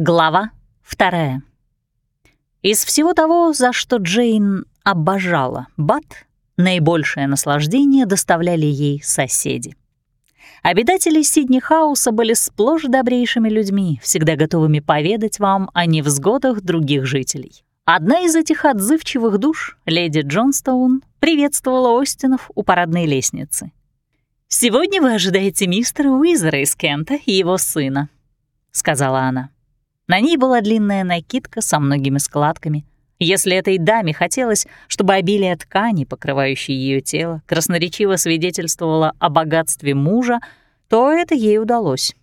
Глава вторая. Из всего того, за что Джейн обожала Бат, наибольшее наслаждение доставляли ей соседи. Обитатели Сидни Хауса были сплошь добрейшими людьми, всегда готовыми поведать вам о невзгодах других жителей. Одна из этих отзывчивых душ, леди Джонстоун, приветствовала Остинов у парадной лестницы. «Сегодня вы ожидаете мистера Уизера из Кента и его сына», — сказала она. На ней была длинная накидка со многими складками. Если этой даме хотелось, чтобы обилие ткани, покрывающей ее тело, красноречиво свидетельствовало о богатстве мужа, то это ей удалось.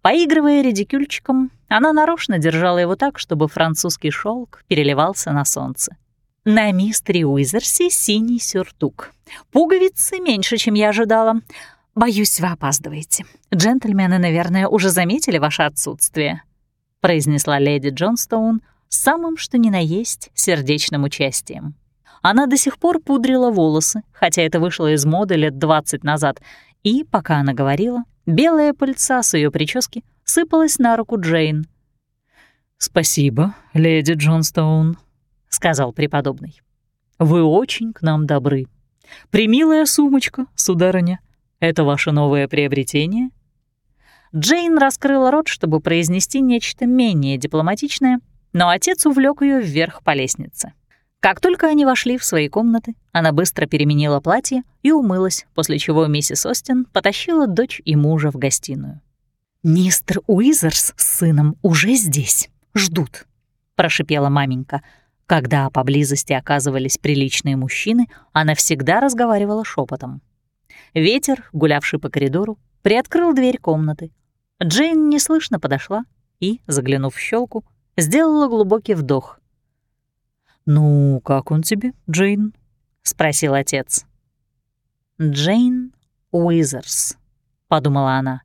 Поигрывая редикюльчиком, она нарочно держала его так, чтобы французский шелк переливался на солнце. На мистере Уизерсе синий сюртук. Пуговицы меньше, чем я ожидала. Боюсь, вы опаздываете. Джентльмены, наверное, уже заметили ваше отсутствие произнесла леди Джонстоун с самым что ни на есть сердечным участием. Она до сих пор пудрила волосы, хотя это вышло из моды лет 20 назад, и, пока она говорила, белая пыльца с ее прически сыпалась на руку Джейн. «Спасибо, леди Джонстоун», — сказал преподобный. «Вы очень к нам добры. Примилая сумочка, сударыня. Это ваше новое приобретение?» Джейн раскрыла рот, чтобы произнести нечто менее дипломатичное, но отец увлек ее вверх по лестнице. Как только они вошли в свои комнаты, она быстро переменила платье и умылась, после чего миссис Остин потащила дочь и мужа в гостиную. «Мистер Уизерс с сыном уже здесь, ждут», — прошипела маменька. Когда поблизости оказывались приличные мужчины, она всегда разговаривала шепотом. Ветер, гулявший по коридору, приоткрыл дверь комнаты, Джейн неслышно подошла и, заглянув в щелку, сделала глубокий вдох. «Ну, как он тебе, Джейн?» — спросил отец. «Джейн Уизерс», — подумала она.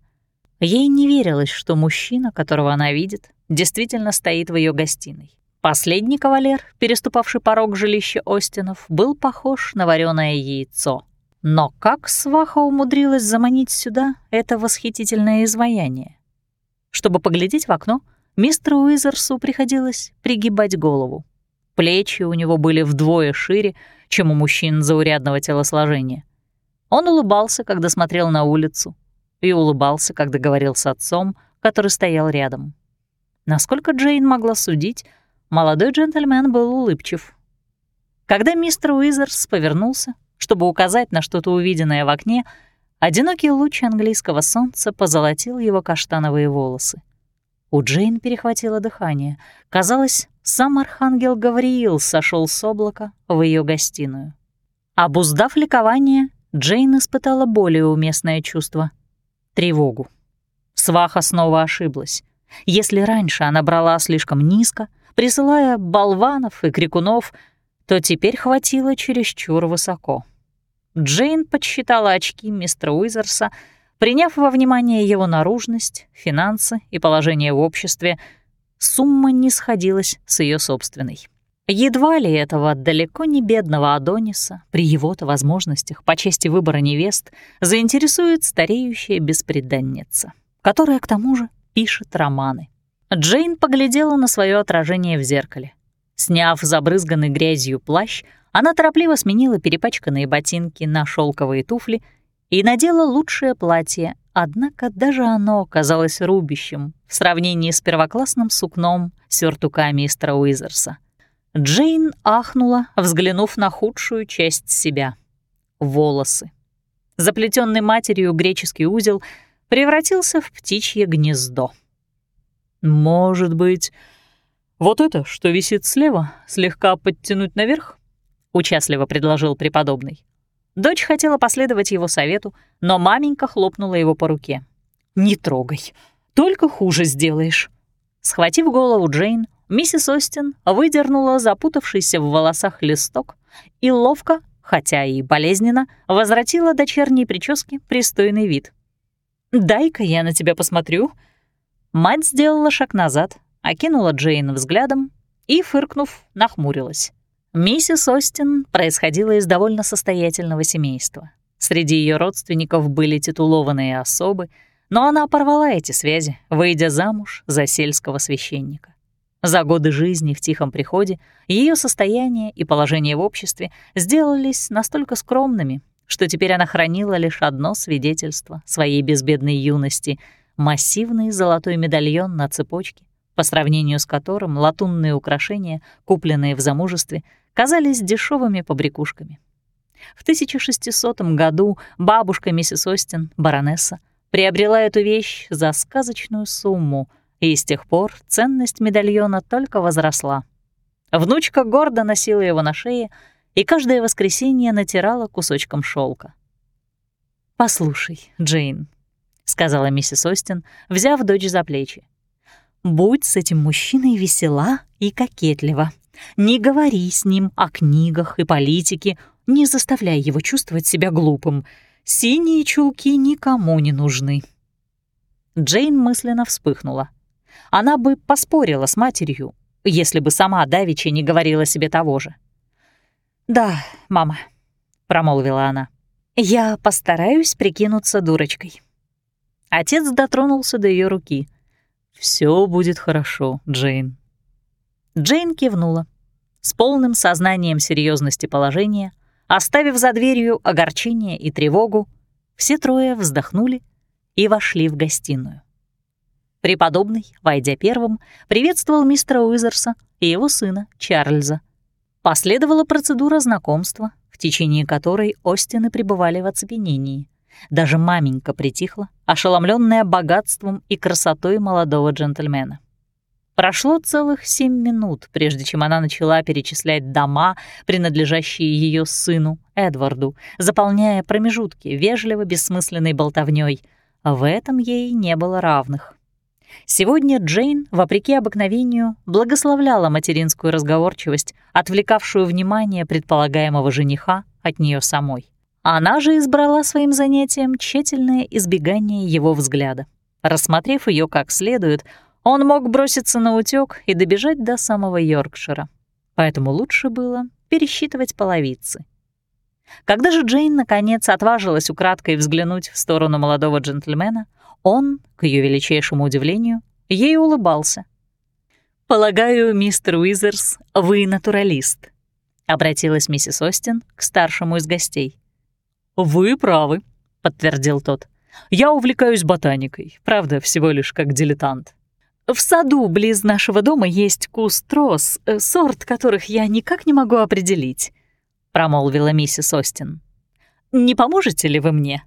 Ей не верилось, что мужчина, которого она видит, действительно стоит в ее гостиной. Последний кавалер, переступавший порог жилища Остинов, был похож на вареное яйцо. Но как сваха умудрилась заманить сюда это восхитительное изваяние? Чтобы поглядеть в окно, мистеру Уизерсу приходилось пригибать голову. Плечи у него были вдвое шире, чем у мужчин заурядного телосложения. Он улыбался, когда смотрел на улицу, и улыбался, когда говорил с отцом, который стоял рядом. Насколько Джейн могла судить, молодой джентльмен был улыбчив. Когда мистер Уизерс повернулся, чтобы указать на что-то увиденное в окне, одинокий луч английского солнца позолотил его каштановые волосы. У Джейн перехватило дыхание. Казалось, сам архангел Гавриил сошел с облака в ее гостиную. Обуздав ликование, Джейн испытала более уместное чувство — тревогу. Сваха снова ошиблась. Если раньше она брала слишком низко, присылая болванов и крикунов — то теперь хватило чересчур высоко. Джейн подсчитала очки мистера Уизерса, приняв во внимание его наружность, финансы и положение в обществе, сумма не сходилась с ее собственной. Едва ли этого далеко не бедного Адониса, при его-то возможностях по чести выбора невест, заинтересует стареющая беспреданница, которая, к тому же, пишет романы. Джейн поглядела на свое отражение в зеркале. Сняв забрызганный грязью плащ, она торопливо сменила перепачканные ботинки на шелковые туфли и надела лучшее платье, однако даже оно казалось рубящим в сравнении с первоклассным сукном сюртука мистера Уизерса. Джейн ахнула, взглянув на худшую часть себя — волосы. Заплетенный матерью греческий узел превратился в птичье гнездо. «Может быть, «Вот это, что висит слева, слегка подтянуть наверх?» — участливо предложил преподобный. Дочь хотела последовать его совету, но маменька хлопнула его по руке. «Не трогай, только хуже сделаешь». Схватив голову Джейн, миссис Остин выдернула запутавшийся в волосах листок и ловко, хотя и болезненно, возвратила дочерней прическе пристойный вид. «Дай-ка я на тебя посмотрю». Мать сделала шаг назад, окинула Джейн взглядом и, фыркнув, нахмурилась. Миссис Остин происходила из довольно состоятельного семейства. Среди ее родственников были титулованные особы, но она порвала эти связи, выйдя замуж за сельского священника. За годы жизни в тихом приходе ее состояние и положение в обществе сделались настолько скромными, что теперь она хранила лишь одно свидетельство своей безбедной юности — массивный золотой медальон на цепочке, по сравнению с которым латунные украшения, купленные в замужестве, казались дешевыми побрякушками. В 1600 году бабушка миссис Остин, баронесса, приобрела эту вещь за сказочную сумму, и с тех пор ценность медальона только возросла. Внучка гордо носила его на шее и каждое воскресенье натирала кусочком шелка. «Послушай, Джейн», — сказала миссис Остин, взяв дочь за плечи. «Будь с этим мужчиной весела и кокетлива. Не говори с ним о книгах и политике, не заставляй его чувствовать себя глупым. Синие чулки никому не нужны». Джейн мысленно вспыхнула. Она бы поспорила с матерью, если бы сама Давичи не говорила себе того же. «Да, мама», — промолвила она, — «я постараюсь прикинуться дурочкой». Отец дотронулся до ее руки. Все будет хорошо, Джейн». Джейн кивнула. С полным сознанием серьезности положения, оставив за дверью огорчение и тревогу, все трое вздохнули и вошли в гостиную. Преподобный, войдя первым, приветствовал мистера Уизерса и его сына Чарльза. Последовала процедура знакомства, в течение которой Остины пребывали в оцепенении. Даже маменька притихла, ошеломленная богатством и красотой молодого джентльмена. Прошло целых семь минут, прежде чем она начала перечислять дома, принадлежащие ее сыну Эдварду, заполняя промежутки вежливо бессмысленной болтовней. В этом ей не было равных. Сегодня Джейн, вопреки обыкновению, благословляла материнскую разговорчивость, отвлекавшую внимание предполагаемого жениха от нее самой. Она же избрала своим занятием тщательное избегание его взгляда. Рассмотрев ее как следует, он мог броситься на утёк и добежать до самого Йоркшира. Поэтому лучше было пересчитывать половицы. Когда же Джейн наконец отважилась украдкой взглянуть в сторону молодого джентльмена, он, к ее величайшему удивлению, ей улыбался. «Полагаю, мистер Уизерс, вы натуралист», — обратилась миссис Остин к старшему из гостей. «Вы правы», — подтвердил тот. «Я увлекаюсь ботаникой, правда, всего лишь как дилетант. В саду близ нашего дома есть куст роз, э, сорт которых я никак не могу определить», — промолвила миссис Остин. «Не поможете ли вы мне?»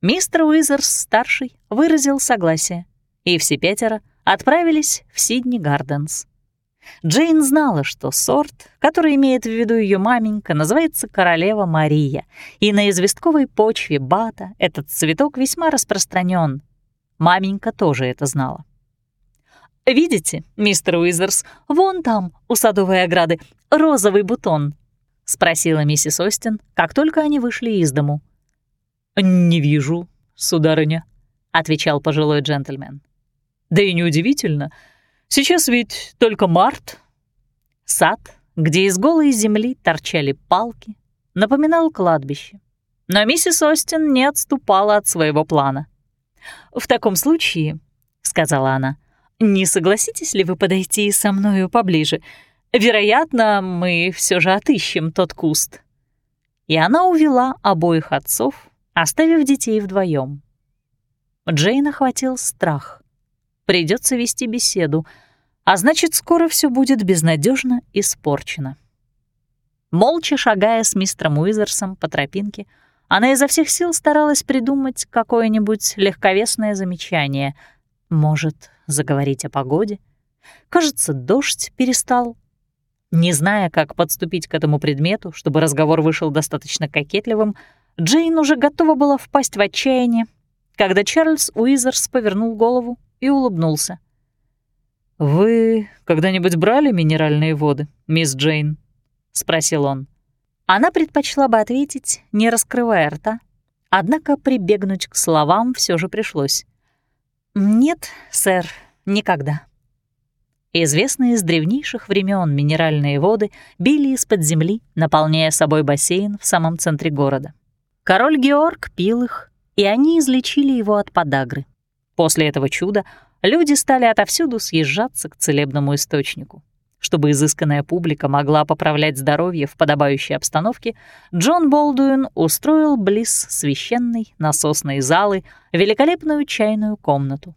Мистер Уизерс-старший выразил согласие, и все пятеро отправились в Сидни Гарденс. Джейн знала, что сорт, который имеет в виду ее маменька, называется королева Мария, и на известковой почве бата этот цветок весьма распространен. Маменька тоже это знала. «Видите, мистер Уизерс, вон там, у садовой ограды, розовый бутон?» — спросила миссис Остин, как только они вышли из дому. «Не вижу, сударыня», — отвечал пожилой джентльмен. «Да и неудивительно. Сейчас ведь только март». Сад, где из голой земли торчали палки, напоминал кладбище. Но миссис Остин не отступала от своего плана. «В таком случае», — сказала она, — «не согласитесь ли вы подойти со мною поближе? Вероятно, мы все же отыщем тот куст». И она увела обоих отцов оставив детей вдвоем. Джейн охватил страх. Придется вести беседу, а значит, скоро все будет безнадежно испорчено. Молча шагая с мистером Уизерсом по тропинке, она изо всех сил старалась придумать какое-нибудь легковесное замечание. Может, заговорить о погоде? Кажется, дождь перестал. Не зная, как подступить к этому предмету, чтобы разговор вышел достаточно кокетливым, Джейн уже готова была впасть в отчаяние, когда Чарльз Уизерс повернул голову и улыбнулся. «Вы когда-нибудь брали минеральные воды, мисс Джейн?» — спросил он. Она предпочла бы ответить, не раскрывая рта, однако прибегнуть к словам все же пришлось. «Нет, сэр, никогда». Известные с древнейших времен минеральные воды били из-под земли, наполняя собой бассейн в самом центре города. Король Георг пил их, и они излечили его от подагры. После этого чуда люди стали отовсюду съезжаться к целебному источнику. Чтобы изысканная публика могла поправлять здоровье в подобающей обстановке, Джон Болдуин устроил близ священной насосной залы великолепную чайную комнату.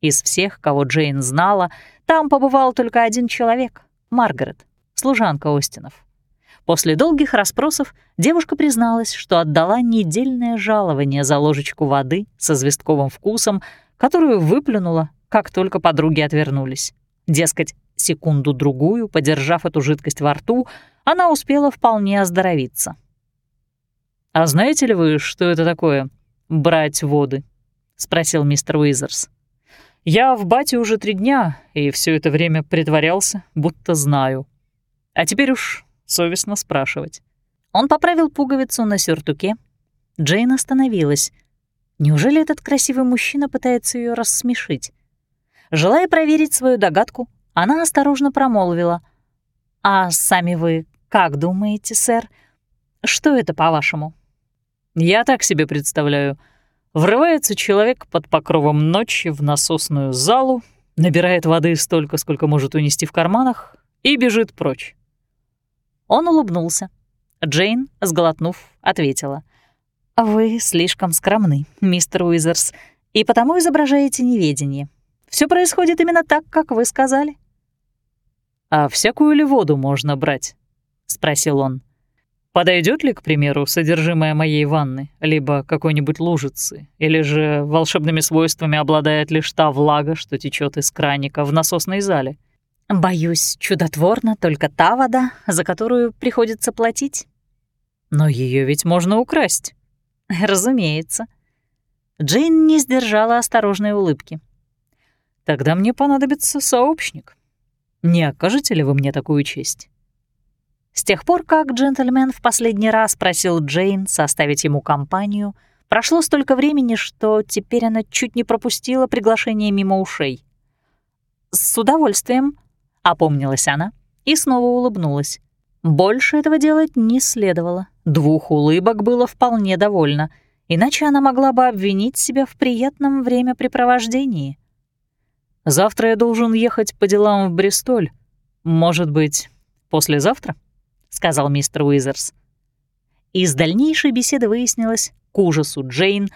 Из всех, кого Джейн знала, там побывал только один человек — Маргарет, служанка Остинов. После долгих расспросов девушка призналась, что отдала недельное жалование за ложечку воды со звездковым вкусом, которую выплюнула, как только подруги отвернулись. Дескать, Секунду-другую, подержав эту жидкость во рту, она успела вполне оздоровиться. «А знаете ли вы, что это такое — брать воды?» — спросил мистер Уизерс. «Я в бате уже три дня, и все это время притворялся, будто знаю. А теперь уж совестно спрашивать». Он поправил пуговицу на сюртуке. Джейн остановилась. Неужели этот красивый мужчина пытается ее рассмешить? Желая проверить свою догадку, она осторожно промолвила. «А сами вы как думаете, сэр? Что это, по-вашему?» «Я так себе представляю. Врывается человек под покровом ночи в насосную залу, набирает воды столько, сколько может унести в карманах, и бежит прочь». Он улыбнулся. Джейн, сглотнув, ответила. «Вы слишком скромны, мистер Уизерс, и потому изображаете неведение. Все происходит именно так, как вы сказали». «А всякую ли воду можно брать?» — спросил он. Подойдет ли, к примеру, содержимое моей ванны, либо какой-нибудь лужицы, или же волшебными свойствами обладает лишь та влага, что течет из краника в насосной зале? Боюсь, чудотворно только та вода, за которую приходится платить. Но ее ведь можно украсть. Разумеется. Джейн не сдержала осторожной улыбки. Тогда мне понадобится сообщник. Не окажете ли вы мне такую честь?» С тех пор, как джентльмен в последний раз просил Джейн составить ему компанию, прошло столько времени, что теперь она чуть не пропустила приглашение мимо ушей. «С удовольствием», — опомнилась она и снова улыбнулась. Больше этого делать не следовало. Двух улыбок было вполне довольно, иначе она могла бы обвинить себя в приятном времяпрепровождении. Завтра я должен ехать по делам в Бристоль. Может быть, послезавтра?» — сказал мистер Уизерс. Из дальнейшей беседы выяснилось, к ужасу Джейн,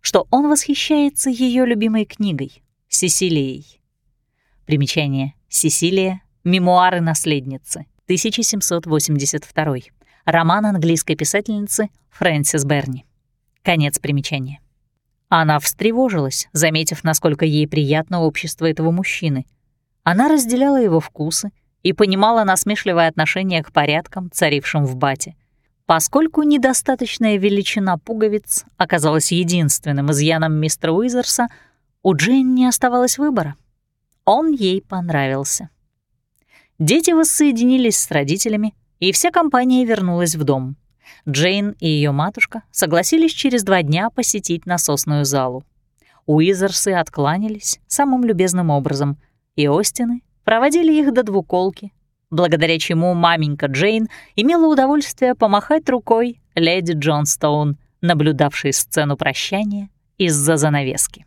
что он восхищается ее любимой книгой — «Сесилией». Примечание. «Сесилия. Мемуары наследницы». 1782. Роман английской писательницы Фрэнсис Берни. Конец примечания. Она встревожилась, заметив, насколько ей приятно общество этого мужчины. Она разделяла его вкусы и понимала насмешливое отношение к порядкам, царившим в бате. Поскольку недостаточная величина пуговиц оказалась единственным изъяном мистера Уизерса, у Джейн не оставалось выбора. Он ей понравился. Дети воссоединились с родителями, и вся компания вернулась в дом. Джейн и ее матушка согласились через два дня посетить насосную залу. Уизерсы откланялись самым любезным образом, и Остины проводили их до двуколки, благодаря чему маменька Джейн имела удовольствие помахать рукой леди Джонстоун, наблюдавшей сцену прощания из-за занавески.